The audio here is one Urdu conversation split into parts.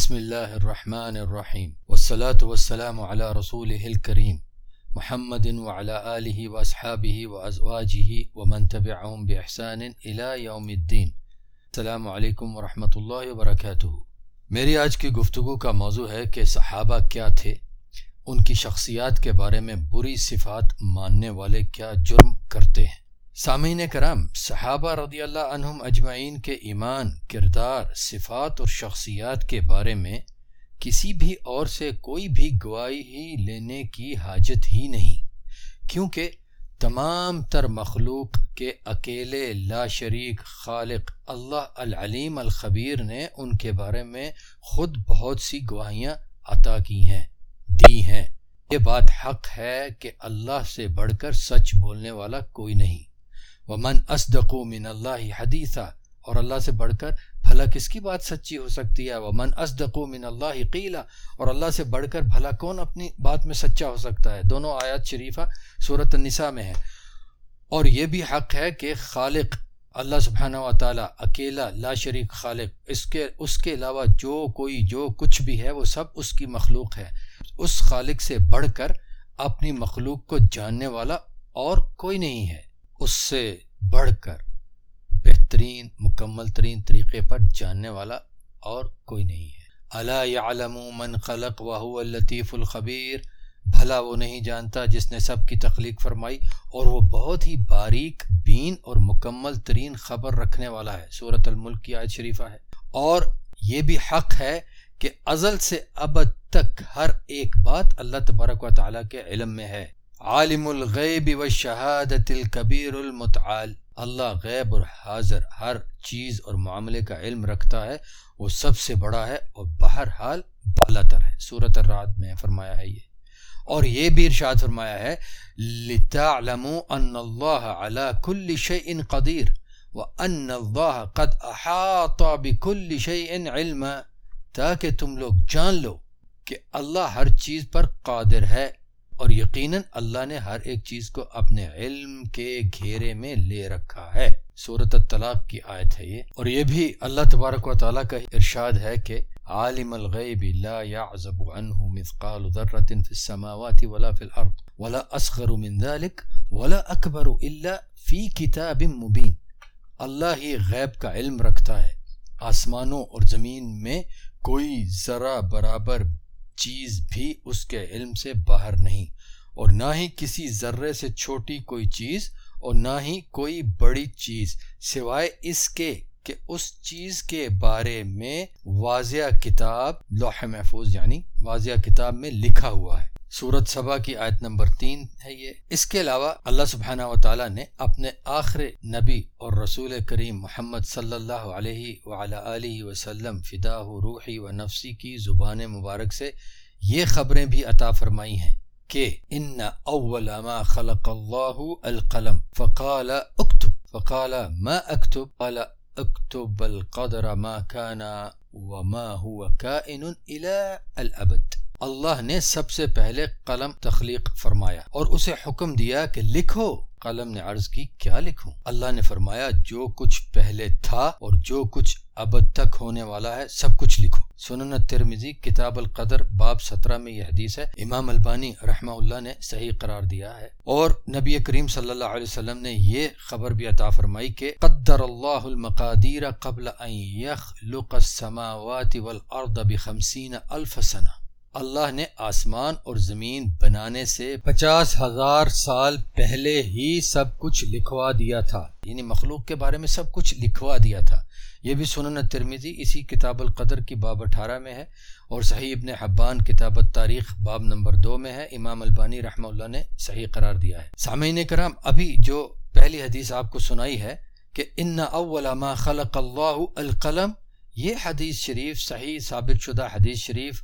بسم اللہ الرحمن الرحیم والصلاة والسلام علی رسول الکریم محمد وعلى آلہ واصحابہ وازواجہ ومن تبعهم بإحسان الى یوم الدین السلام علیکم ورحمۃ اللہ وبرکاتہ میری آج کی گفتگو کا موضوع ہے کہ صحابہ کیا تھے ان کی شخصیات کے بارے میں بری صفات ماننے والے کیا جرم کرتے ہیں سامعین کرام، صحابہ رضی اللہ عنہم اجمعین کے ایمان، کردار، صفات اور شخصیات کے بارے میں کسی بھی اور سے کوئی بھی گواہی ہی لینے کی حاجت ہی نہیں، کیونکہ تمام تر مخلوق کے اکیلے لا شریک خالق اللہ العلیم الخبیر نے ان کے بارے میں خود بہت سی گواہیاں عطا کی ہیں، دی ہیں۔ یہ بات حق ہے کہ اللہ سے بڑھ کر سچ بولنے والا کوئی نہیں۔ ومن اصدق من اللہ حدیثہ اور اللہ سے بڑھ کر بھلا کس کی بات سچی ہو سکتی ہے؟ ومن اصدق من اللہ قیلا اور اللہ سے بڑھ کر بھلا کون اپنی بات میں سچا ہو سکتا ہے؟ دونوں آیات شریفہ صورت النساء میں ہے اور یہ بھی حق ہے کہ خالق، اللہ سبحانہ و تعالیٰ اکیلا، لا شریک خالق، اس کے اس کے علاوہ جو کوئی، جو کچھ بھی ہے، وہ سب اس کی مخلوق ہے۔ اس خالق سے بڑھ کر اپنی مخلوق کو جاننے والا اور کوئی نہیں ہے۔ اس سے بڑھ کر بہترین، مکمل ترین طریقے پر جاننے والا اور کوئی نہیں ہے۔ اللہ یعلم من خلق واہ الطیف الخبیر۔ بھلا وہ نہیں جانتا جس نے سب کی تخلیق فرمائی اور وہ بہت ہی باریک، بین اور مکمل ترین خبر رکھنے والا ہے۔ صورت الملک کی آیت شریفہ ہے۔ اور یہ بھی حق ہے کہ ازل سے ابد تک ہر ایک بات اللہ تبارک و تعالیٰ کے علم میں ہے۔ عالم الغیب و شہادت الکبیر المتعال۔ اللہ غیب اور حاضر ہر چیز اور معاملے کا علم رکھتا ہے، وہ سب سے بڑا ہے اور بہرحال بالا تر ہے۔ صورت الرات میں فرمایا ہے یہ۔ اور یہ بھی ارشاد فرمایا ہے، لِتَعْلَمُوا أَنَّ اللَّهَ عَلَى كُلِّ شَيْءٍ قَدِيرٍ وَأَنَّ اللَّهَ قَدْ أَحَاطَ بِكُلِّ شَيْءٍ عِلْمًا۔ تاکہ تم لوگ جان لو کہ اللہ ہر چیز پر قادر ہے اور یقیناً اللہ نے ہر ایک چیز کو اپنے علم کے گھیرے میں لے رکھا ہے۔ صورت الطلاق کی آیت ہے یہ۔ اور یہ بھی اللہ تبارک و تعالیٰ کا ارشاد ہے کہ عالم الغیب لا يعزب عنه مثقال ذرة في السماوات ولا في الارض ولا اصغر من ذلك ولا اکبر الا في كتاب مبين اللہ ہی غیب کا علم رکھتا ہے۔ آسمانوں اور زمین میں کوئی ذرا برابر چیز بھی اس کے علم سے باہر نہیں اور نہ ہی کسی ذرے سے چھوٹی کوئی چیز اور نہ ہی کوئی بڑی چیز سوائے اس کے کہ اس چیز کے بارے میں واضح کتاب لوح محفوظ یعنی واضح کتاب میں لکھا ہوا ہے۔ سورت سبا کی آیت نمبر تین ہے۔ یہ اس کے علاوہ اللہ سبحانہ و تعالیٰ نے اپنے آخر نبی اور رسول کریم محمد صلی اللہ علیہ علیہ وسلم فدا روحی و نفسی کی زبان مبارک سے یہ خبریں بھی عطا فرمائی ہیں کہ ان اول ما خلق اللہ القلم، فقال اکتب، فقال ما اکتب، قال اکتب القدر ما كان وما هو كائن الى الابد۔ اللہ نے سب سے پہلے قلم تخلیق فرمایا اور اسے حکم دیا کہ لکھو۔ قلم نے عرض کی، کیا لکھوں؟ اللہ نے فرمایا، جو کچھ پہلے تھا اور جو کچھ اب تک ہونے والا ہے، سب کچھ لکھو۔ سنن ترمیزی کتاب القدر، باب سترہ میں یہ حدیث ہے۔ امام البانی رحمہ اللہ نے صحیح قرار دیا ہے۔ اور نبی کریم صلی اللہ علیہ وسلم نے یہ خبر بھی عطا فرمائی کہ قدر اللہ المقادیر قبل ان يخلق السماوات والارض بخمسین الف سنہ۔ اللہ نے آسمان اور زمین بنانے سے پچاس ہزار سال پہلے ہی سب کچھ لکھوا دیا تھا۔ یعنی مخلوق کے بارے میں سب کچھ لکھوا دیا تھا۔ یہ بھی سنن ترمیزی اسی کتاب القدر کی باب اٹھارہ میں ہے اور صحیح ابن حبان کتاب تاریخ باب نمبر دو میں ہے۔ امام البانی رحمہ اللہ نے صحیح قرار دیا ہے۔ سامعین کرام، ابھی جو پہلی حدیث آپ کو سنائی ہے کہ ان اول ما خلق اللہ القلم، یہ حدیث شریف، صحیح ثابت شدہ حدیث شریف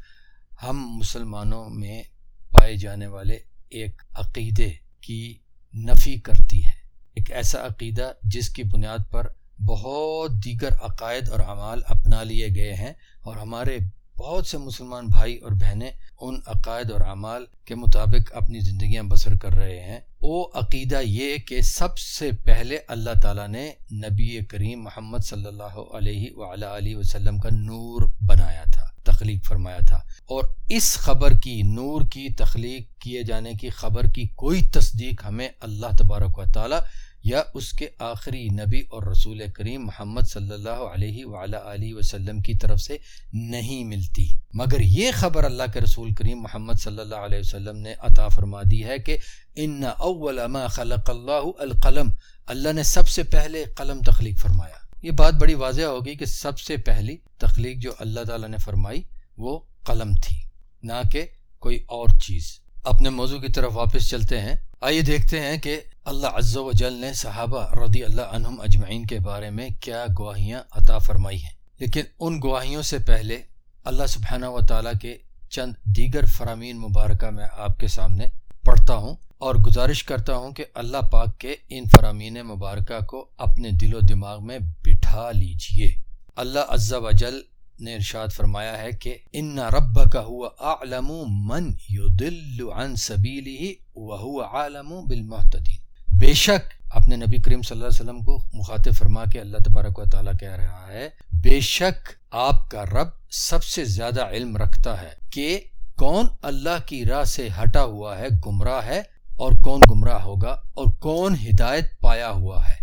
ہم مسلمانوں میں پائے جانے والے ایک عقیدے کی نفی کرتی ہے۔ ایک ایسا عقیدہ جس کی بنیاد پر بہت دیگر عقائد اور اعمال اپنا لیے گئے ہیں اور ہمارے بہت سے مسلمان بھائی اور بہنیں ان عقائد اور اعمال کے مطابق اپنی زندگیاں بسر کر رہے ہیں۔ وہ عقیدہ یہ کہ سب سے پہلے اللہ تعالیٰ نے نبی کریم محمد صلی اللہ علیہ وعلیٰ علیہ وسلم کا نور بنایا تھا، تخلیق فرمایا تھا۔ اور اس خبر کی، نور کی تخلیق کیے جانے کی خبر کی کوئی تصدیق ہمیں اللہ تبارک و تعالی یا اس کے آخری نبی اور رسول کریم محمد صلی اللہ علیہ وعلیٰ علیہ وسلم کی طرف سے نہیں ملتی۔ مگر یہ خبر اللہ کے رسول کریم محمد صلی اللہ علیہ وسلم نے عطا فرما دی ہے کہ ان اول ما خلق اللہ القلم، اللہ نے سب سے پہلے قلم تخلیق فرمایا۔ یہ بات بڑی واضح ہوگی کہ سب سے پہلی تخلیق جو اللہ تعالیٰ نے فرمائی وہ قلم تھی، نہ کہ کوئی اور چیز۔ اپنے موضوع کی طرف واپس چلتے ہیں۔ آئیے دیکھتے ہیں کہ اللہ عز و جل نے صحابہ رضی اللہ عنہم اجمعین کے بارے میں کیا گواہیاں عطا فرمائی ہیں۔ لیکن ان گواہیوں سے پہلے اللہ سبحانہ و تعالیٰ کے چند دیگر فرامین مبارکہ میں آپ کے سامنے پڑھتا ہوں اور گزارش کرتا ہوں کہ اللہ پاک کے ان فرامین مبارکہ کو اپنے دل و دماغ میں بٹھا لیجیے۔ اللہ عز و جل نے ارشاد فرمایا ہے کہ ان رب کا ہوا عالم من یدل عن سبیلی وهو عالم بالمحتدین بے شک اپنے نبی کریم صلی اللہ علیہ وسلم کو مخاطب فرما کے اللہ تبارک و تعالیٰ کہہ رہا ہے، بے شک آپ کا رب سب سے زیادہ علم رکھتا ہے کہ کون اللہ کی راہ سے ہٹا ہوا ہے، گمراہ ہے اور کون گمراہ ہوگا اور کون ہدایت پایا ہوا ہے۔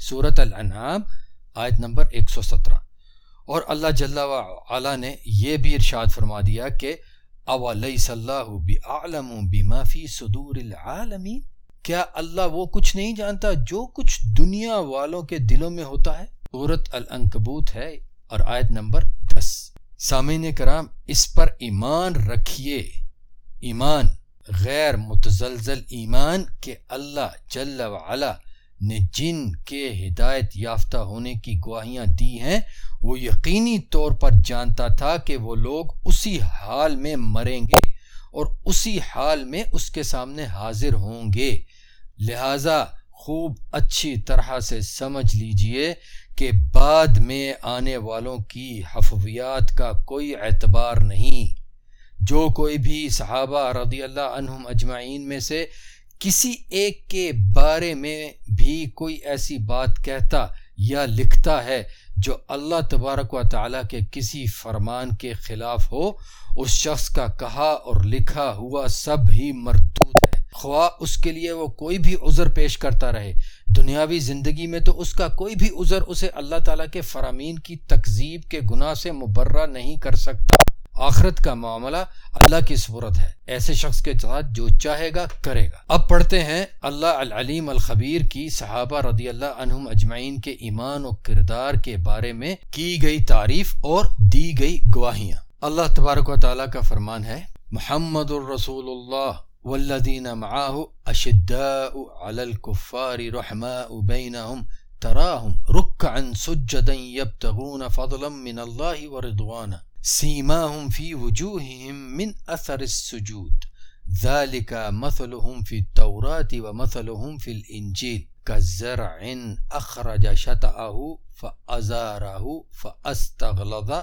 سورت الانعام، آیت نمبر 117 اور اللہ جل علا نے یہ بھی ارشاد فرما دیا کہ، اولیس اللہ بعلم بما فی صدور العالمین؟ کیا اللہ وہ کچھ نہیں جانتا جو کچھ دنیا والوں کے دلوں میں ہوتا ہے؟ سورت الانکبوت ہے اور آیت نمبر دس۔ سامعین کرام، اس پر ایمان رکھیے۔ ایمان غیر متزلزل ایمان کہ اللہ جل وعلا نے جن کے ہدایت یافتہ ہونے کی گواہیاں دی ہیں، وہ یقینی طور پر جانتا تھا کہ وہ لوگ اسی حال میں مریں گے اور اسی حال میں اس کے سامنے حاضر ہوں گے۔ لہذا خوب اچھی طرح سے سمجھ لیجیے کہ بعد میں آنے والوں کی حفویات کا کوئی اعتبار نہیں۔ جو کوئی بھی صحابہ رضی اللہ عنہم اجمعین میں سے کسی ایک کے بارے میں بھی کوئی ایسی بات کہتا یا لکھتا ہے جو اللہ تبارک و تعالیٰ کے کسی فرمان کے خلاف ہو، اس شخص کا کہا اور لکھا ہوا سب ہی مردود خواہ اس کے لیے وہ کوئی بھی عذر پیش کرتا رہے۔ دنیاوی زندگی میں تو اس کا کوئی بھی عذر اسے اللہ تعالیٰ کے فرامین کی تکذیب کے گناہ سے مبرہ نہیں کر سکتا۔ آخرت کا معاملہ اللہ کی صورت ہے۔ ایسے شخص کے ساتھ جو چاہے گا، کرے گا۔ اب پڑھتے ہیں اللہ العلیم الخبیر کی صحابہ رضی اللہ عنہم اجمعین کے ایمان و کردار کے بارے میں کی گئی تعریف اور دی گئی گواہیاں۔ اللہ تبارک و تعالیٰ کا فرمان ہے، محمد الرسول اللہ۔ والذین معاه اشداء على الكفار رحماء بینہم تراہم رکعا سجدا یبتغون فضلا من اللہ ورضوانا سیماهم في وجوههم من أثر السجود. ذلك مثلهم في التوراة ومثلهم في الإنجيل. كالزرع أخرج شطأه فأزاره فأستغلظ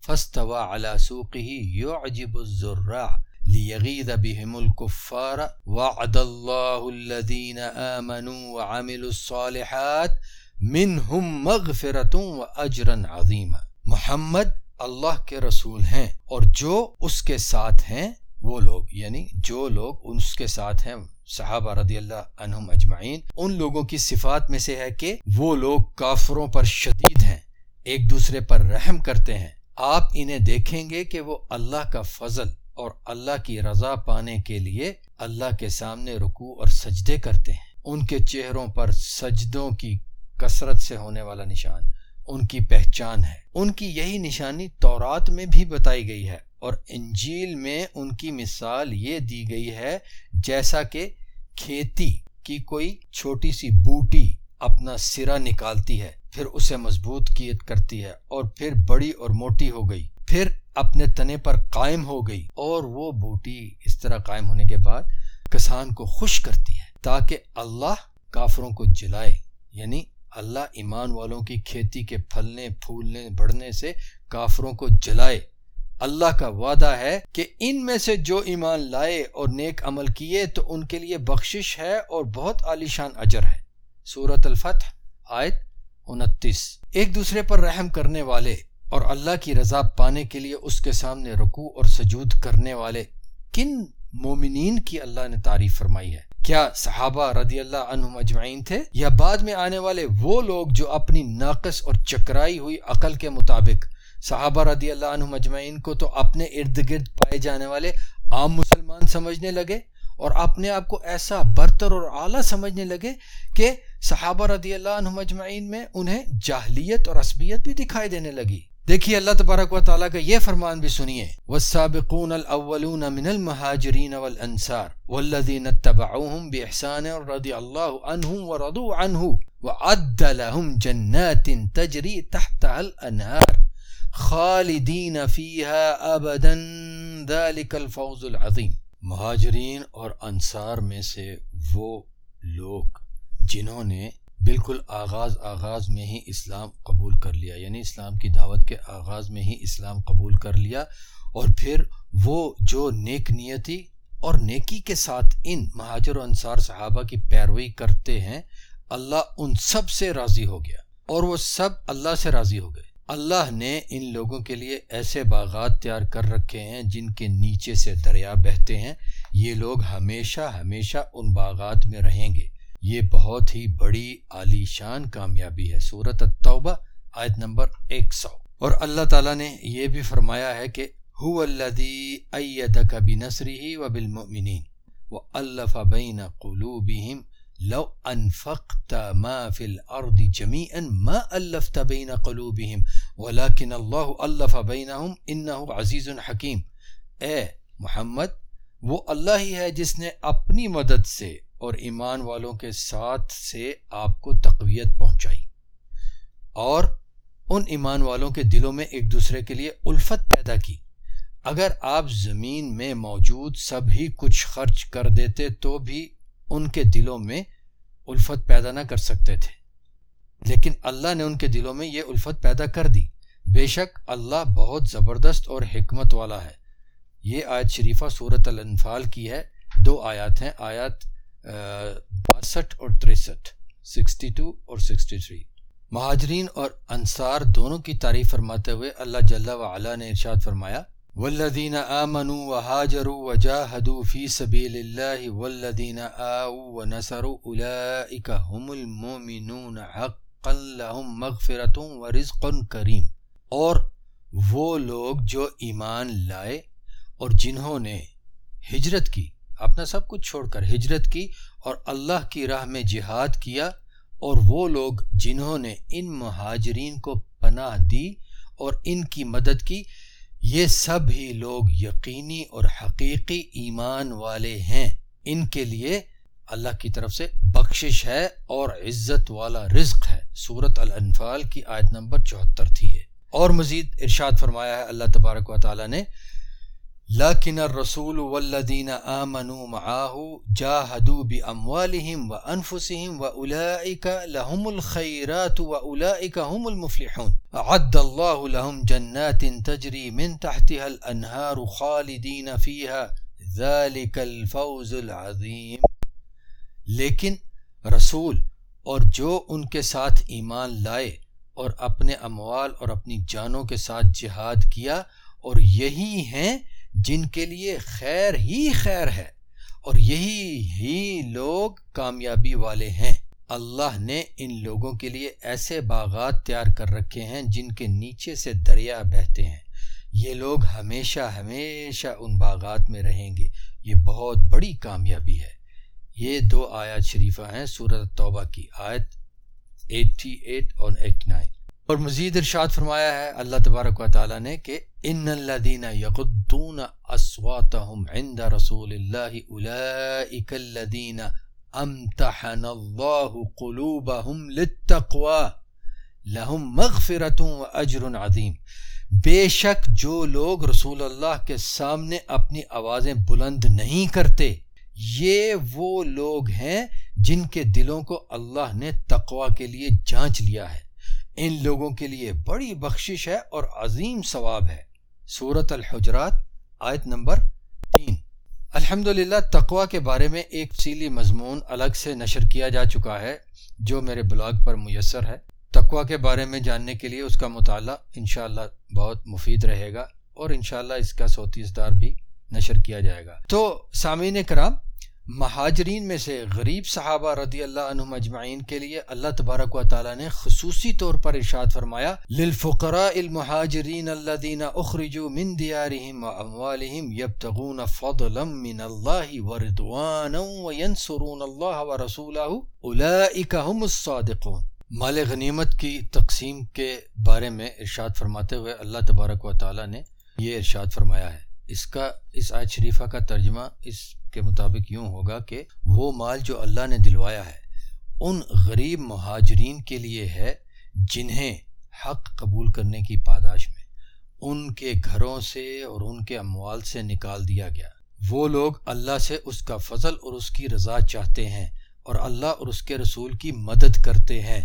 فاستوى على سوقه يعجب الزراع. ليغيظ بهم الكفار وعد الله الذين آمنوا وعملوا الصالحات منهم مغفرة وأجرا عظيما۔ محمد اللہ کے رسول ہیں اور جو اس کے ساتھ ہیں، وہ لوگ یعنی جو لوگ اس کے ساتھ ہیں، صحابہ رضی اللہ عنہم اجمعین، ان لوگوں کی صفات میں سے ہے کہ وہ لوگ کافروں پر شدید ہیں، ایک دوسرے پر رحم کرتے ہیں۔ آپ انہیں دیکھیں گے کہ وہ اللہ کا فضل اور اللہ کی رضا پانے کے لیے اللہ کے سامنے رکوع اور سجدے کرتے ہیں۔ ان کے چہروں پر سجدوں کی کثرت سے ہونے والا نشان، ان کی پہچان ہے۔ ان کی یہی نشانی تورات میں بھی بتائی گئی ہے اور انجیل میں ان کی مثال یہ دی گئی ہے جیسا کہ کھیتی کی کوئی چھوٹی سی بوٹی اپنا سرا نکالتی ہے، پھر اسے مضبوط کیت کرتی ہے اور پھر بڑی اور موٹی ہو گئی۔ پھر اپنے تنے پر قائم ہو گئی اور وہ بوٹی اس طرح قائم ہونے کے بعد کسان کو خوش کرتی ہے تاکہ اللہ کافروں کو جلائے۔ یعنی اللہ ایمان والوں کی کھیتی کے پھلنے، پھولنے، بڑھنے سے کافروں کو جلائے۔ اللہ کا وعدہ ہے کہ ان میں سے جو ایمان لائے اور نیک عمل کیے تو ان کے لیے بخشش ہے اور بہت عالیشان اجر ہے۔ سورت الفتح، آیت انتیس۔ ایک دوسرے پر رحم کرنے والے اور اللہ کی رضا پانے کے لیے اس کے سامنے رکوع اور سجود کرنے والے کن مومنین کی اللہ نے تعریف فرمائی ہے؟ کیا صحابہ رضی اللہ عنہم اجمعین تھے؟ یا بعد میں آنے والے وہ لوگ جو اپنی ناقص اور چکرائی ہوئی عقل کے مطابق صحابہ رضی اللہ عنہم اجمعین کو تو اپنے ارد گرد پائے جانے والے عام مسلمان سمجھنے لگے اور اپنے آپ کو ایسا برتر اور اعلیٰ سمجھنے لگے کہ صحابہ رضی اللہ عنہ مجمعین میں انہیں جاہلیت اور عصبیت بھی دکھائی دینے لگی۔ دیکھیے اللہ تبارک و تعالیٰ کا یہ فرمان بھی سنیے۔ والسابقون الاولون من المہاجرین والانصار والذین اتبعوهم بإحسان رضی اللہ عنہم ورضوا عنہ وعد لهم جنات تجری تحتها الانہار خالدین فیها ابدا ذلك الفوز العظیم مہاجرین اور انصار میں سے وہ لوگ جنہوں نے بالکل آغاز آغاز میں ہی اسلام قبول کر لیا یعنی اسلام کی دعوت کے آغاز میں ہی اسلام قبول کر لیا اور پھر وہ جو نیک نیتی اور نیکی کے ساتھ ان مہاجر و انصار صحابہ کی پیروئی کرتے ہیں، اللہ ان سب سے راضی ہو گیا اور وہ سب اللہ سے راضی ہو گئے۔ اللہ نے ان لوگوں کے لیے ایسے باغات تیار کر رکھے ہیں جن کے نیچے سے دریا بہتے ہیں۔ یہ لوگ ہمیشہ ہمیشہ ان باغات میں رہیں گے۔ یہ بہت ہی بڑی عالی شان کامیابی ہے۔ صورت التوبہ، آیت نمبر ایک سو۔ اور اللہ تعالیٰ نے یہ بھی فرمایا ہے کہ ہو اللہ کبھی نثری ہی و بالمؤمنین و اللہ بین قلوبہم لو انفقت ما في الارض جميعا ما الفت بين قلوبهم ولكن الله الف بينهم انه عزيز حكيم۔ اے محمد، وہ اللہ ہی ہے جس نے اپنی مدد سے اور ایمان والوں کے ساتھ سے آپ کو تقویت پہنچائی۔ اور ان ایمان والوں کے دلوں میں ایک دوسرے کے لیے الفت پیدا کی۔ اگر آپ زمین میں موجود سب ہی کچھ خرچ کر دیتے تو بھی ان کے دلوں میں الفت پیدا نہ کر سکتے تھے۔ لیکن اللہ نے ان کے دلوں میں یہ الفت پیدا کر دی۔ بے شک اللہ بہت زبردست اور حکمت والا ہے۔ یہ آیت شریفہ صورت الانفال کی ہے۔ دو آیات ہیں۔ آیات باسٹھ اور تریسٹھ، سکسٹی ٹو اور سکسٹی تھری۔ مہاجرین اور انصار دونوں کی تعریف فرماتے ہوئے اللہ جل وعلا نے ارشاد فرمایا، والذین آمنوا وهاجروا وجاهدوا في سبيل الله والذین آؤوا ونصروا اولئک هم المؤمنون حقا لهم مغفرت ورزق کریم۔ اور وہ لوگ جو ایمان لائے اور جنہوں نے ہجرت کی اپنا سب کچھ چھوڑ کر ہجرت کی اور اللہ کی راہ میں جہاد کیا اور وہ لوگ جنہوں نے ان مہاجرین کو پناہ دی اور ان کی مدد کی، یہ سب ہی لوگ یقینی اور حقیقی ایمان والے ہیں۔ ان کے لیے اللہ کی طرف سے بخشش ہے اور عزت والا رزق ہے۔ سورت الانفال کی آیت نمبر چوہتر تھی ہے اور مزید ارشاد فرمایا ہے، اللہ تبارک و تعالیٰ نے لكن الرسول والذين آمنوا معه جاهدوا بأموالهم وأنفسهم وأولئك لهم الخيرات وأولئك هم المفلحون. عد الله لهم جنات تجري من تحتها الأنهار خالدين فيها. ذلك الفوز العظيم. لیکن رسول اور جو ان کے ساتھ ایمان لائے اور اپنے اموال اور اپنی جانوں کے ساتھ جہاد کیا اور یہی ہیں جن کے لیے خیر ہی خیر ہے اور یہی ہی لوگ کامیابی والے ہیں۔ اللہ نے ان لوگوں کے لیے ایسے باغات تیار کر رکھے ہیں جن کے نیچے سے دریا بہتے ہیں۔ یہ لوگ ہمیشہ ہمیشہ ان باغات میں رہیں گے۔ یہ بہت بڑی کامیابی ہے۔ یہ دو آیات شریفہ ہیں سورت توبہ کی آیت ایٹی ایٹ اور ایٹی نائن۔ اور مزید ارشاد فرمایا ہے اللہ تبارک و تعالیٰ نے کہ ان الذين يغضون اصواتهم عند رسول الله اولئك الذين امتحن الله قلوبهم للتقوى لهم مغفرة واجر عظیم۔ بے شک جو لوگ رسول اللہ کے سامنے اپنی آوازیں بلند نہیں کرتے، یہ وہ لوگ ہیں جن کے دلوں کو اللہ نے تقوی کے لیے جانچ لیا ہے۔ ان لوگوں کے لیے بڑی بخشش ہے اور عظیم ثواب ہے۔ صورت الحجرات، آیت نمبر تین۔ الحمد للہ تقوا کے بارے میں ایک تفصیلی مضمون الگ سے نشر کیا جا چکا ہے، جو میرے بلاگ پر میسر ہے۔ تقوا کے بارے میں جاننے کے لیے اس کا مطالعہ انشاءاللہ بہت مفید رہے گا اور انشاءاللہ اس کا سوتی اصدار بھی نشر کیا جائے گا۔ تو سامعین کرام مہاجرین میں سے غریب صحابہ رضی اللہ عنہ مجمعین کے لیے اللہ تبارک و تعالی نے خصوصی طور پر ارشاد فرمایا، للفقراء المہاجرین الذين اخرجوا من ديارهم واموالهم يبتغون فضلا من الله ورضوانا وينصرون الله ورسوله اولئك هم الصادقون۔ مال غنیمت کی تقسیم کے بارے میں ارشاد فرماتے ہوئے اللہ تبارک و تعالی نے یہ ارشاد فرمایا ہے۔ اس کا، اس آیت شریفہ کا ترجمہ اس کے مطابق یوں ہوگا کہ وہ مال جو اللہ نے دلوایا ہے، ان غریب مہاجرین کے لیے ہے جنہیں حق قبول کرنے کی پاداش میں، ان کے گھروں سے اور ان کے اموال سے نکال دیا گیا۔ وہ لوگ اللہ سے اس کا فضل اور اس کی رضا چاہتے ہیں اور اللہ اور اس کے رسول کی مدد کرتے ہیں۔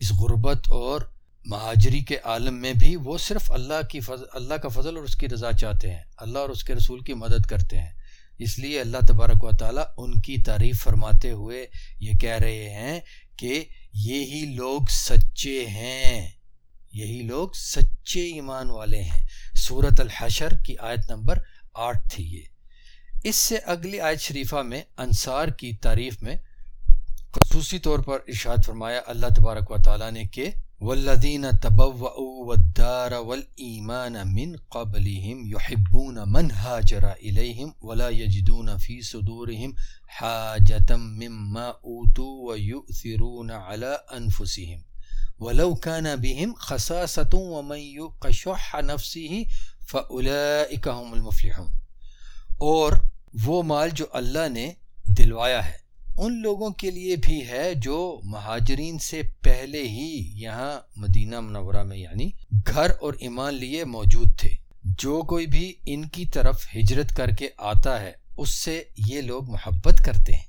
اس غربت اور مہاجری کے عالم میں بھی وہ صرف اللہ کی فضل اللہ کا فضل اور اس کی رضا چاہتے ہیں، اللہ اور اس کے رسول کی مدد کرتے ہیں۔ اس لیے اللہ تبارک و تعالیٰ ان کی تعریف فرماتے ہوئے یہ کہہ رہے ہیں کہ یہی لوگ سچے ہیں، یہی لوگ سچے ایمان والے ہیں۔ صورت الحشر کی آیت نمبر آٹھ تھی یہ۔ اس سے اگلی آیت شریفہ میں انصار کی تعریف میں خصوصی طور پر ارشاد فرمایا اللہ تبارک و تعالیٰ نے کہ والذين تبوأوا والدار والإيمان من قبلهم يحبون من هاجر إليهم ولا يجدون في صدورهم حاجة مما أوتوا ويؤثرون على أنفسهم ولو كان بهم خصاصة ومن يوق شح نفسه فأولئك هم المفلحون اور وہ مال جو اللہ نے دلوایا ہے ان لوگوں کے لیے بھی ہے جو مہاجرین سے پہلے ہی یہاں مدینہ منورہ میں یعنی گھر اور ایمان لیے موجود تھے۔ جو کوئی بھی ان کی طرف ہجرت کر کے آتا ہے، اس سے یہ لوگ محبت کرتے ہیں۔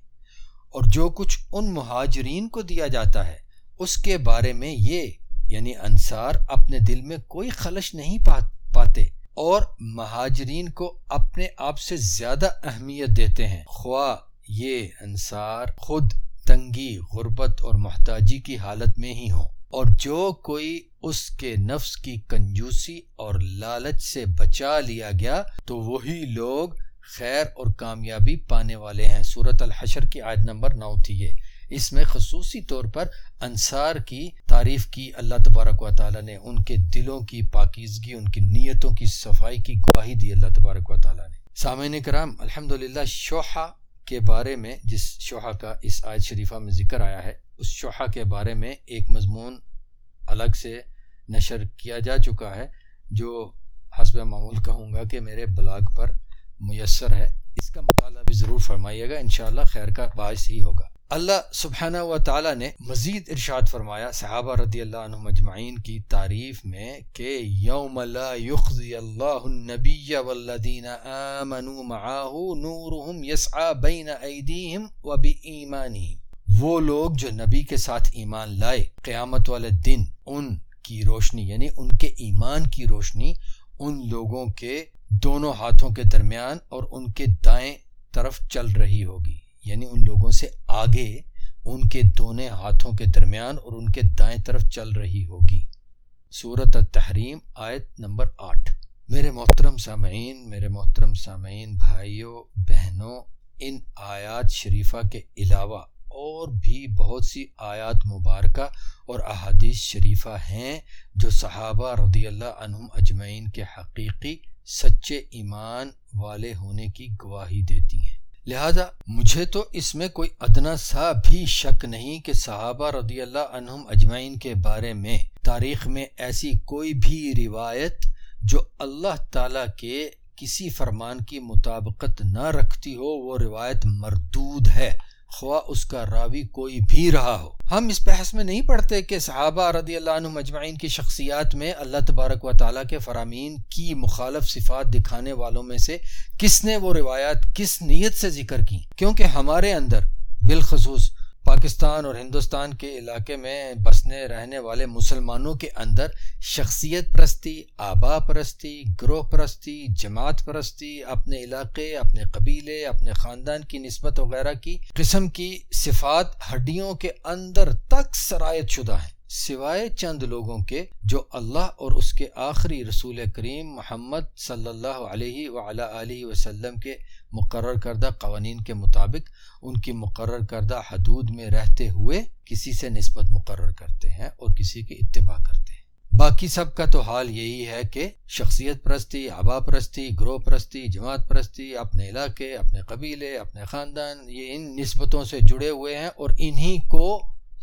اور جو کچھ ان مہاجرین کو دیا جاتا ہے، اس کے بارے میں یہ یعنی انصار اپنے دل میں کوئی خلش نہیں پاتے۔ اور مہاجرین کو اپنے آپ سے زیادہ اہمیت دیتے ہیں۔ خواہ یہ انصار خود تنگی، غربت اور محتاجی کی حالت میں ہی ہوں۔ اور جو کوئی اس کے نفس کی کنجوسی اور لالچ سے بچا لیا گیا، تو وہی لوگ خیر اور کامیابی پانے والے ہیں۔ صورت الحشر کی عائد نمبر نو تھی یہ۔ اس میں خصوصی طور پر انصار کی تعریف کی اللہ تبارک و تعالیٰ نے، ان کے دلوں کی پاکیزگی، ان کی نیتوں کی صفائی کی گواہی دی اللہ تبارک و تعالیٰ نے۔ سامعین کرام الحمد للہ شوہا کے بارے میں جس شوہا کا اس آیت شریفہ میں ذکر آیا ہے، اس شوہا کے بارے میں ایک مضمون الگ سے نشر کیا جا چکا ہے، جو حسب معمول کہوں گا کہ میرے بلاگ پر میسر ہے۔ اس کا مطالعہ بھی ضرور فرمائیے گا، انشاءاللہ خیر کا باعث ہی ہوگا۔ اللہ سبحانہ و تعالی نے مزید ارشاد فرمایا، صحابہ رضی اللہ عنہ مجمعین کی تعریف میں کہ یوم لا یخزی اللہ النبی والذین آمنوا معاہ نورہم یسعا بین ایدیہم و بی وہ لوگ جو نبی کے ساتھ ایمان لائے قیامت والے دن، ان کی روشنی یعنی ان کے ایمان کی روشنی، ان لوگوں کے دونوں ہاتھوں کے درمیان اور ان کے دائیں طرف چل رہی ہوگی۔ یعنی ان لوگوں سے آگے ان کے دونے ہاتھوں کے درمیان اور ان کے دائیں طرف چل رہی ہوگی۔ صورت التحریم آیت نمبر آٹھ۔ میرے محترم سامعین، میرے محترم سامعین، بھائیوں، بہنوں، ان آیات شریفہ کے علاوہ اور بھی بہت سی آیات مبارکہ اور احادیث شریفہ ہیں جو صحابہ رضی اللہ عنہم اجمعین کے حقیقی سچے ایمان والے ہونے کی گواہی دیتی ہیں۔ لہذا مجھے تو اس میں کوئی ادنا سا بھی شک نہیں کہ صحابہ رضی اللہ عنہم اجمعین کے بارے میں تاریخ میں ایسی کوئی بھی روایت جو اللہ تعالی کے کسی فرمان کی مطابقت نہ رکھتی ہو، وہ روایت مردود ہے۔ خواہ اس کا راوی کوئی بھی رہا ہو۔ ہم اس بحث میں نہیں پڑھتے کہ صحابہ رضی اللہ عنہ مجمعین کی شخصیات میں اللہ تبارک و تعالیٰ کے فرامین کی مخالف صفات دکھانے والوں میں سے کس نے وہ روایات کس نیت سے ذکر کی؟ کیونکہ ہمارے اندر بالخصوص پاکستان اور ہندوستان کے علاقے میں بسنے رہنے والے مسلمانوں کے اندر شخصیت پرستی، آبا پرستی، گروہ پرستی، جماعت پرستی، اپنے علاقے، اپنے قبیلے، اپنے خاندان کی نسبت وغیرہ کی قسم کی صفات ہڈیوں کے اندر تک سرایت شدہ ہیں۔ سوائے چند لوگوں کے جو اللہ اور اس کے آخری رسول کریم محمد صلی اللہ علیہ علیہ وسلم کے مقرر کردہ قوانین کے مطابق ان کی مقرر کردہ حدود میں رہتے ہوئے کسی سے نسبت مقرر کرتے ہیں اور کسی کی اتباع کرتے ہیں۔ باقی سب کا تو حال یہی ہے کہ شخصیت پرستی، آبا پرستی، گروہ پرستی، جماعت پرستی، اپنے علاقے، اپنے قبیلے، اپنے خاندان، یہ ان نسبتوں سے جڑے ہوئے ہیں اور انہی کو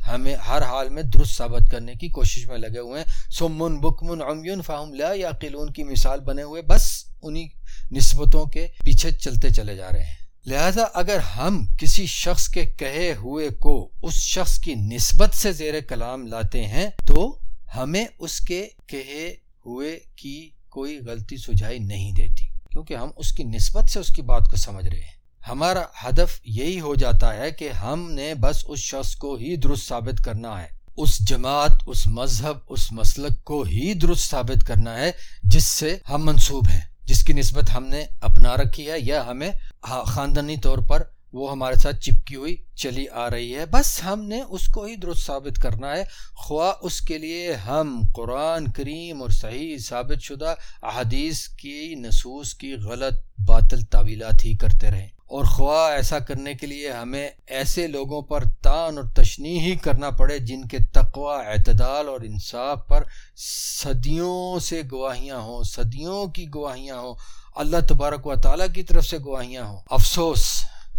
ہمیں ہر حال میں درست ثابت کرنے کی کوشش میں لگے ہوئے ہیں۔ سمن بکمن عمیون فاہم لا یا قلون کی مثال بنے ہوئے، بس انہی نسبتوں کے پیچھے چلتے چلے جا رہے ہیں۔ لہذا اگر ہم کسی شخص کے کہے ہوئے کو اس شخص کی نسبت سے زیر کلام لاتے ہیں، تو ہمیں اس کے کہے ہوئے کی کوئی غلطی سجائی نہیں دیتی، کیونکہ ہم اس کی نسبت سے اس کی بات کو سمجھ رہے ہیں۔ ہمارا ہدف یہی ہو جاتا ہے کہ ہم نے بس اس شخص کو ہی درست ثابت کرنا ہے۔ اس جماعت، اس مذہب، اس مسلک کو ہی درست ثابت کرنا ہے جس سے ہم منسوب ہیں، جس کی نسبت ہم نے اپنا رکھی ہے یا ہمیں ہاں، خاندانی طور پر وہ ہمارے ساتھ چپکی ہوئی چلی آ رہی ہے۔ بس ہم نے اس کو ہی درست ثابت کرنا ہے۔ خواہ اس کے لیے ہم قرآن کریم اور صحیح ثابت شدہ احادیث کی نصوص کی غلط باطل تعویلات ہی کرتے رہیں۔ اور خواہ ایسا کرنے کے لیے ہمیں ایسے لوگوں پر تان اور تشنی ہی کرنا پڑے جن کے تقوی، اعتدال اور انصاف پر صدیوں سے گواہیاں ہوں، صدیوں کی گواہیاں ہوں۔ اللہ تبارک و تعالیٰ کی طرف سے گواہیاں ہوں۔ افسوس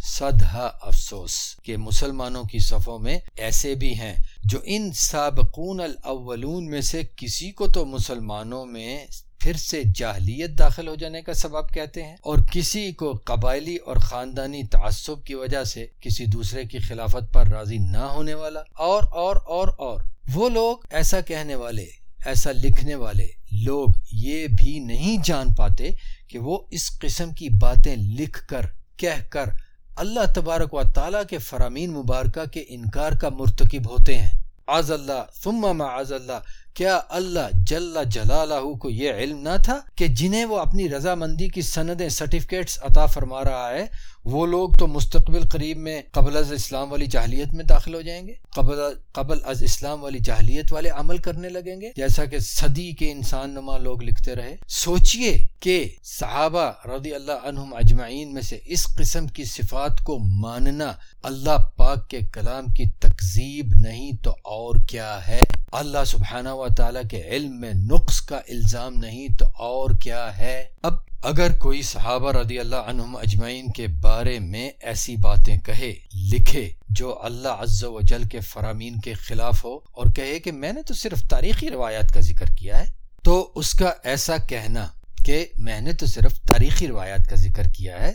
صدہ افسوس کہ مسلمانوں کی صفوں میں ایسے بھی ہیں جو ان سابقون الاولون میں سے کسی کو تو مسلمانوں میں پھر سے جاہلیت داخل ہو جانے کا سبب کہتے ہیں اور کسی کو قبائلی اور خاندانی تعصب کی وجہ سے کسی دوسرے کی خلافت پر راضی نہ ہونے والا اور اور اور اور۔ وہ لوگ ایسا کہنے والے، ایسا لکھنے والے لوگ یہ بھی نہیں جان پاتے کہ وہ اس قسم کی باتیں لکھ کر، کہہ کر اللہ تبارک و تعالیٰ کے فرامین مبارکہ کے انکار کا مرتکب ہوتے ہیں۔ آز اللہ ثم معاذ اللہ کیا اللہ جل جلالہ کو یہ علم نہ تھا کہ جنہیں وہ اپنی رضامندی کی سندیں سرٹیفکیٹس عطا فرما رہا ہے، وہ لوگ تو مستقبل قریب میں قبل از اسلام والی جاہلیت میں داخل ہو جائیں گے؟ قبل قبل از اسلام والی جاہلیت والے عمل کرنے لگیں گے؟ جیسا کہ صدی کے انسان نما لوگ لکھتے رہے۔ سوچئے کہ صحابہ رضی اللہ عنہم اجمعین میں سے اس قسم کی صفات کو ماننا اللہ پاک کے کلام کی تکذیب نہیں تو اور کیا ہے؟ اللہ سبحانہ و تعالیٰ کے علم میں نقص کا الزام نہیں تو اور کیا ہے؟ اب اگر کوئی صحابہ رضی اللہ عنہم اجمعین کے بارے میں ایسی باتیں کہے، لکھے جو اللہ عز و جل کے فرامین کے خلاف ہو اور کہے کہ میں نے تو صرف تاریخی روایات کا ذکر کیا ہے، تو اس کا ایسا کہنا کہ میں نے تو صرف تاریخی روایات کا ذکر کیا ہے،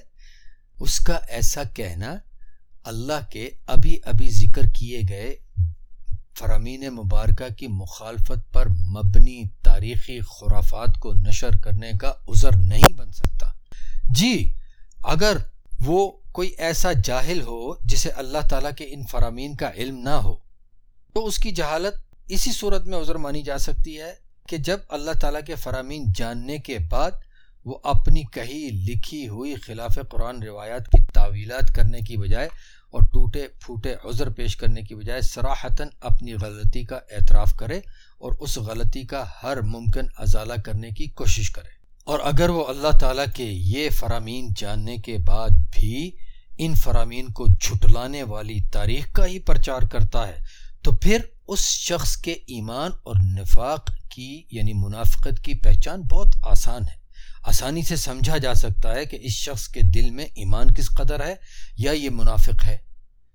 اس کا ایسا کہنا اللہ کے ابھی ابھی ذکر کیے گئے فرامین مبارکہ کی مخالفت پر مبنی تاریخی خرافات کو نشر کرنے کا عذر نہیں بن سکتا۔ جی اگر وہ کوئی ایسا جاہل ہو جسے اللہ تعالیٰ کے ان فرامین کا علم نہ ہو، تو اس کی جہالت اسی صورت میں عذر مانی جا سکتی ہے کہ جب اللہ تعالیٰ کے فرامین جاننے کے بعد وہ اپنی کہی لکھی ہوئی خلاف قرآن روایات کی تعویلات کرنے کی بجائے اور ٹوٹے پھوٹے عذر پیش کرنے کی بجائے سراحتاً اپنی غلطی کا اعتراف کرے اور اس غلطی کا ہر ممکن ازالہ کرنے کی کوشش کرے۔ اور اگر وہ اللہ تعالیٰ کے یہ فرامین جاننے کے بعد بھی ان فرامین کو جھٹلانے والی تاریخ کا ہی پرچار کرتا ہے، تو پھر اس شخص کے ایمان اور نفاق کی یعنی منافقت کی پہچان بہت آسان ہے۔ آسانی سے سمجھا جا سکتا ہے کہ اس شخص کے دل میں ایمان کس قدر ہے یا یہ منافق ہے۔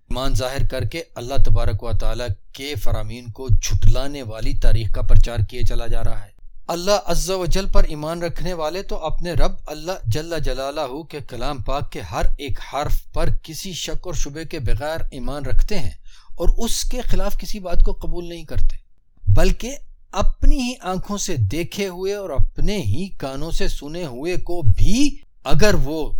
ایمان ظاہر کر کے اللہ تبارک و تعالیٰ کے فرامین کو جھٹلانے والی تاریخ کا پرچار کیے چلا جا رہا ہے۔ اللہ عز و جل پر ایمان رکھنے والے تو اپنے رب اللہ جل جلالہ کے کلام پاک کے ہر ایک حرف پر کسی شک اور شبے کے بغیر ایمان رکھتے ہیں اور اس کے خلاف کسی بات کو قبول نہیں کرتے، بلکہ اپنی ہی آنکھوں سے دیکھے ہوئے اور اپنے ہی کانوں سے سنے ہوئے کو بھی اگر وہ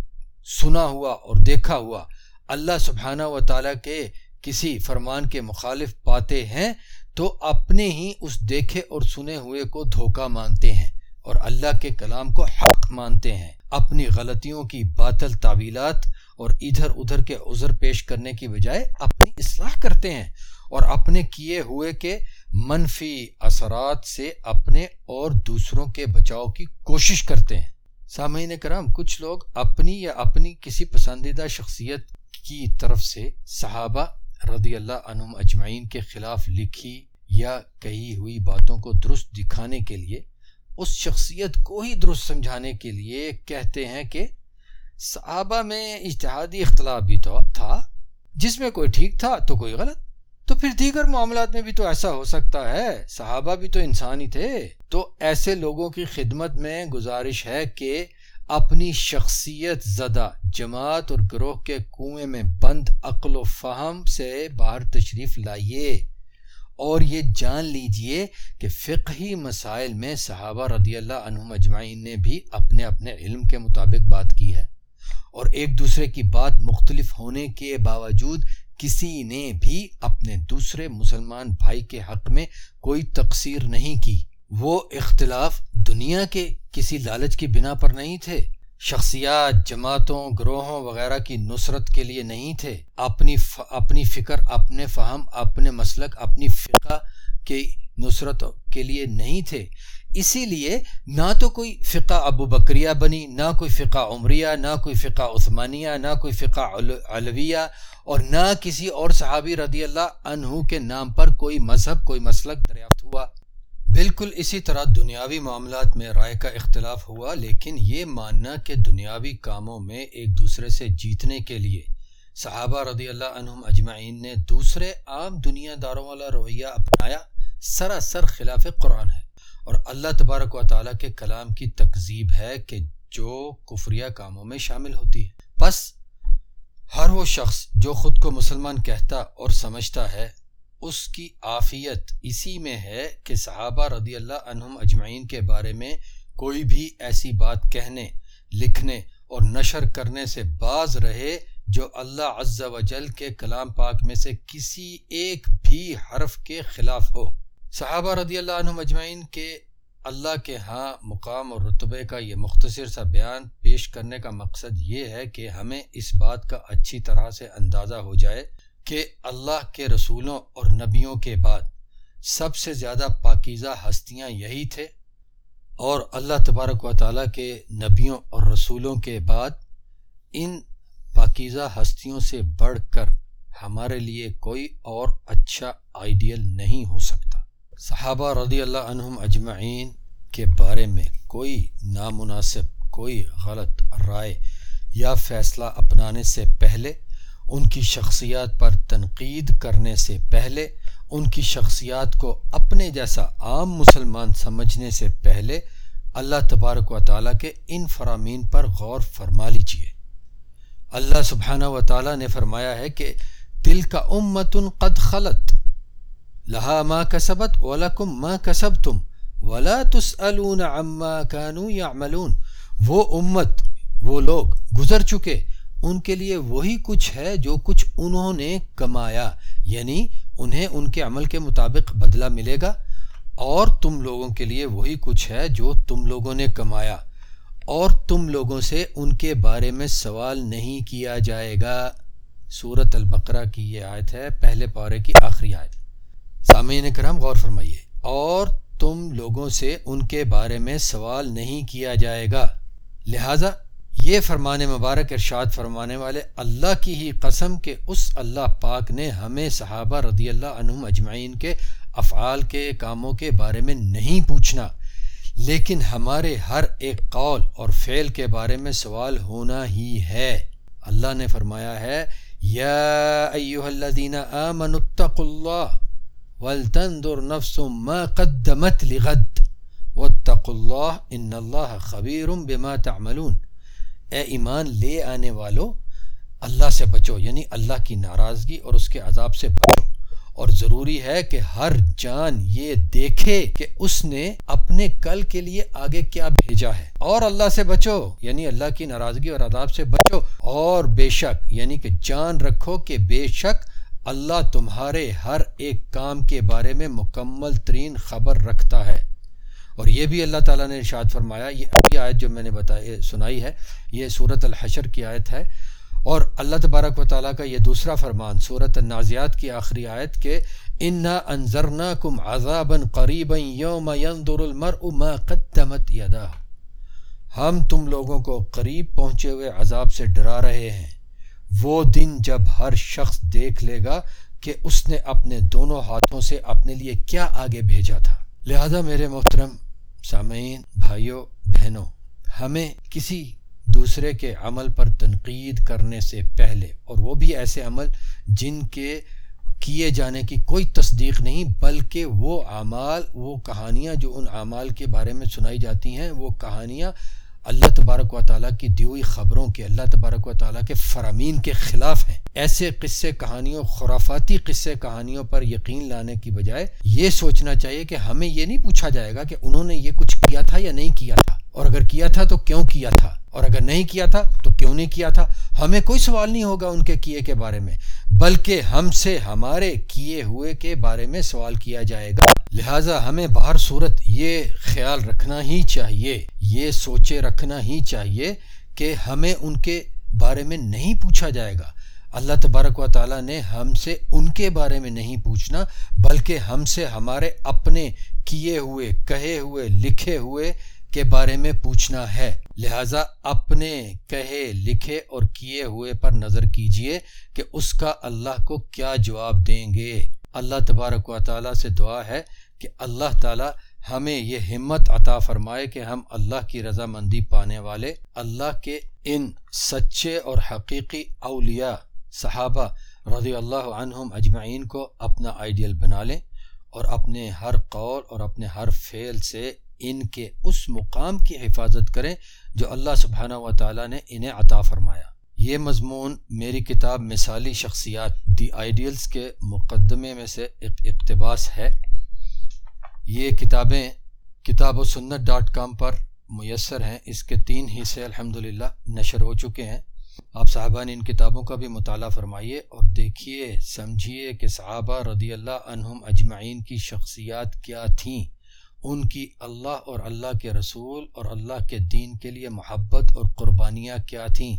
سنا ہوا اور دیکھا ہوا اللہ سبحانہ و تعالیٰ کے کسی فرمان کے مخالف پاتے ہیں، تو اپنے ہی اس دیکھے اور سنے ہوئے کو دھوکہ مانتے ہیں اور اللہ کے کلام کو حق مانتے ہیں۔ اپنی غلطیوں کی باطل تعویلات اور ادھر ادھر کے عذر پیش کرنے کی بجائے اپنی اصلاح کرتے ہیں اور اپنے کیے ہوئے کے منفی اثرات سے اپنے اور دوسروں کے بچاؤ کی کوشش کرتے ہیں۔ سامعین کرام، کچھ لوگ اپنی یا اپنی کسی پسندیدہ شخصیت کی طرف سے صحابہ رضی اللہ عنہم اجمعین کے خلاف لکھی یا کہی ہوئی باتوں کو درست دکھانے کے لیے، اس شخصیت کو ہی درست سمجھانے کے لیے کہتے ہیں کہ صحابہ میں اجتہادی اختلاف بھی تو تھا، جس میں کوئی ٹھیک تھا تو کوئی غلط۔ تو پھر دیگر معاملات میں بھی تو ایسا ہو سکتا ہے۔ صحابہ بھی تو انسان ہی تھے۔ تو ایسے لوگوں کی خدمت میں گزارش ہے کہ اپنی شخصیت زدہ، جماعت اور گروہ کے کنویں میں بند عقل و فہم سے باہر تشریف لائیے۔ اور یہ جان لیجیے کہ فقہی مسائل میں صحابہ رضی اللہ عنہ اجمعین نے بھی اپنے اپنے علم کے مطابق بات کی ہے۔ اور ایک دوسرے کی بات مختلف ہونے کے باوجود کسی نے بھی اپنے دوسرے مسلمان بھائی کے حق میں کوئی تقسیر نہیں کی۔ وہ اختلاف دنیا کے کسی لالچ کی بنا پر نہیں تھے۔ شخصیات، جماعتوں، گروہوں وغیرہ کی نصرت کے لیے نہیں تھے۔ اپنی ف... اپنی فکر، اپنے فہم، اپنے مسلک، اپنی فقہ کی نصرت کے لیے نہیں تھے۔ اسی لیے نہ تو کوئی فقہ ابو بکریہ بنی، نہ کوئی فقہ عمریہ، نہ کوئی فقہ عثمانیہ، نہ کوئی فقہ علویہ، اور نہ کسی اور صحابی رضی اللہ عنہ کے نام پر کوئی مذہب، کوئی مسلک دریافت ہوا۔ بالکل اسی طرح دنیاوی معاملات میں رائے کا اختلاف ہوا، لیکن یہ ماننا کہ دنیاوی کاموں میں ایک دوسرے سے جیتنے کے لیے صحابہ رضی اللہ عنہم اجمعین نے دوسرے عام دنیا داروں والا رویہ اپنایا، سراسر خلاف قرآن ہے۔ اور اللہ تبارک و تعالیٰ کے کلام کی تکذیب ہے کہ جو کفریہ کاموں میں شامل ہوتی ہے۔ بس ہر وہ شخص جو خود کو مسلمان کہتا اور سمجھتا ہے، اس کی عافیت اسی میں ہے کہ صحابہ رضی اللہ عنہم اجمعین کے بارے میں کوئی بھی ایسی بات کہنے، لکھنے اور نشر کرنے سے باز رہے جو اللہ عز و جل کے کلام پاک میں سے کسی ایک بھی حرف کے خلاف ہو۔ صحابہ رضی اللہ عنہ مجمعین کے اللہ کے ہاں مقام اور رتبے کا یہ مختصر سا بیان پیش کرنے کا مقصد یہ ہے کہ ہمیں اس بات کا اچھی طرح سے اندازہ ہو جائے کہ اللہ کے رسولوں اور نبیوں کے بعد سب سے زیادہ پاکیزہ ہستیاں یہی تھے اور اللہ تبارک و تعالیٰ کے نبیوں اور رسولوں کے بعد ان پاکیزہ ہستیوں سے بڑھ کر ہمارے لیے کوئی اور اچھا آئیڈیل نہیں ہو سکتا۔ صحابہ رضی اللہ عنہم اجمعین کے بارے میں کوئی نامناسب، کوئی غلط رائے یا فیصلہ اپنانے سے پہلے، ان کی شخصیات پر تنقید کرنے سے پہلے، ان کی شخصیات کو اپنے جیسا عام مسلمان سمجھنے سے پہلے، اللہ تبارک و تعالیٰ کے ان فرامین پر غور فرما لیجیے اللہ سبحانہ و تعالیٰ نے فرمایا ہے کہ دل کا امت قد خلط لہا ما کسبت ولکم ما کسب تم ولا تسألون عما كانوا يعملون وہ امت، وہ لوگ گزر چکے، ان کے لیے وہی کچھ ہے جو کچھ انہوں نے کمایا یعنی انہیں ان کے عمل کے مطابق بدلہ ملے گا۔ اور تم لوگوں کے لیے وہی کچھ ہے جو تم لوگوں نے کمایا۔ اور تم لوگوں سے ان کے بارے میں سوال نہیں کیا جائے گا۔ صورت البقرہ کی یہ آیت ہے، پہلے پارے کی آخری آیت۔ سامعین کرم غور فرمائیے۔ اور تم لوگوں سے ان کے بارے میں سوال نہیں کیا جائے گا۔ لہذا یہ فرمانے مبارک ارشاد فرمانے والے اللہ کی ہی قسم کہ اس اللہ پاک نے ہمیں صحابہ رضی اللہ عنہم اجمعین کے افعال کے کاموں کے بارے میں نہیں پوچھنا، لیکن ہمارے ہر ایک قول اور فعل کے بارے میں سوال ہونا ہی ہے۔ اللہ نے فرمایا ہے، یا ایوہ الذین آمنوا اتقوا اللہ۔ ولتنظر نفس ما قدمت لغد. واتقوا اللہ ان اللہ خبیر بما تعملون. اے ایمان لے آنے والو، اللہ سے بچو یعنی اللہ کی ناراضگی اور اس کے عذاب سے بچو۔ اور ضروری ہے کہ ہر جان یہ دیکھے کہ اس نے اپنے کل کے لیے آگے کیا بھیجا ہے۔ اور اللہ سے بچو یعنی اللہ کی ناراضگی اور عذاب سے بچو۔ اور بے شک یعنی کہ جان رکھو کہ بے شک اللہ تمہارے ہر ایک کام کے بارے میں مکمل ترین خبر رکھتا ہے۔ اور یہ بھی اللہ تعالیٰ نے ارشاد فرمایا، یہ ابھی آیت جو میں نے بتائی، سنائی ہے، یہ صورت الحشر کی آیت ہے۔ اور اللہ تبارک و تعالیٰ کا یہ دوسرا فرمان صورت النازیات کی آخری آیت کے، انا انضرنا کم عذابً قریب یوم ينظر المرء ما قدمت یدا ہم تم لوگوں کو قریب پہنچے ہوئے عذاب سے ڈرا رہے ہیں۔ وہ دن جب ہر شخص دیکھ لے گا کہ اس نے اپنے دونوں ہاتھوں سے اپنے لیے کیا آگے بھیجا تھا۔ لہذا میرے محترم، سامعین، بھائیوں، بہنوں، ہمیں کسی دوسرے کے عمل پر تنقید کرنے سے پہلے، اور وہ بھی ایسے عمل جن کے کیے جانے کی کوئی تصدیق نہیں، بلکہ وہ اعمال، وہ کہانیاں جو ان اعمال کے بارے میں سنائی جاتی ہیں، وہ کہانیاں اللہ تبارک و تعالیٰ کی دی ہوئی خبروں کے، اللہ تبارک و تعالیٰ کے فرامین کے خلاف ہیں۔ ایسے قصے کہانیوں، خرافاتی قصے کہانیوں پر یقین لانے کی بجائے یہ سوچنا چاہیے کہ ہمیں یہ نہیں پوچھا جائے گا کہ انہوں نے یہ کچھ کیا تھا یا نہیں کیا تھا۔ اور اگر کیا تھا تو کیوں کیا تھا؟ اور اگر نہیں کیا تھا تو کیوں نہیں کیا تھا؟ ہمیں کوئی سوال نہیں ہوگا ان کے کیے کے بارے میں، بلکہ ہم سے ہمارے کیے ہوئے کے بارے میں سوال کیا جائے گا۔ لہٰذا ہمیں باہر صورت یہ خیال رکھنا ہی چاہیے، یہ سوچے رکھنا ہی چاہیے کہ ہمیں ان کے بارے میں نہیں پوچھا جائے گا۔ اللہ تبارک و تعالیٰ نے ہم سے ان کے بارے میں نہیں پوچھنا، بلکہ ہم سے ہمارے اپنے کیے ہوئے، کہے ہوئے، لکھے ہوئے کے بارے میں پوچھنا ہے۔ لہٰذا اپنے کہے، لکھے اور کیے ہوئے پر نظر کیجیے کہ اس کا اللہ کو کیا جواب دیں گے۔ اللہ تبارک و تعالیٰ سے دعا ہے کہ اللہ تعالیٰ ہمیں یہ ہمت عطا فرمائے کہ ہم اللہ کی رضامندی پانے والے، اللہ کے ان سچے اور حقیقی اولیاء، صحابہ رضی اللہ عنہم اجمعین کو اپنا آئیڈیل بنا لیں اور اپنے ہر قول اور اپنے ہر فعل سے ان کے اس مقام کی حفاظت کریں جو اللہ سبحانہ و تعالیٰ نے انہیں عطا فرمایا۔ یہ مضمون میری کتاب مثالی شخصیات، دی آئیڈیلز کے مقدمے میں سے ایک اقتباس ہے۔ یہ کتابیں کتاب و سنت ڈاٹ کام پر میسر ہیں۔ اس کے تین حصے الحمد نشر ہو چکے ہیں۔ آپ صاحبان ان کتابوں کا بھی مطالعہ فرمائیے اور دیکھیے، سمجھیے کہ صحابہ رضی اللہ عنہم اجمعین کی شخصیات کیا تھیں۔ ان کی اللہ اور اللہ کے رسول اور اللہ کے دین کے لیے محبت اور قربانیاں کیا تھیں۔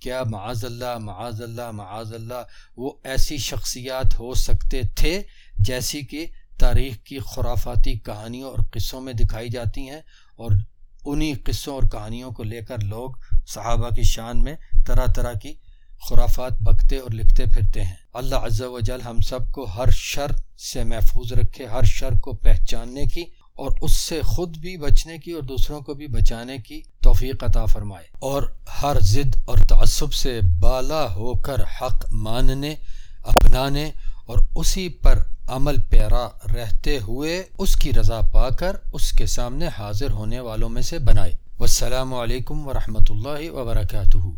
کیا معاذ اللہ معاذ اللہ معاذ اللہ وہ ایسی شخصیات ہو سکتے تھے جیسی کہ تاریخ کی خرافاتی کہانیوں اور قصوں میں دکھائی جاتی ہیں اور انہی قصوں اور کہانیوں کو لے کر لوگ صحابہ کی شان میں طرح طرح کی خرافات بکتے اور لکھتے پھرتے ہیں۔ اللہ عز و جل ہم سب کو ہر شر سے محفوظ رکھے، ہر شر کو پہچاننے کی اور اس سے خود بھی بچنے کی اور دوسروں کو بھی بچانے کی توفیق عطا فرمائے۔ اور ہر ضد اور تعصب سے بالا ہو کر حق ماننے، اپنانے اور اسی پر عمل پیرا رہتے ہوئے اس کی رضا پا کر اس کے سامنے حاضر ہونے والوں میں سے بنائے۔ والسلام علیکم ورحمۃ اللہ وبرکاتہ۔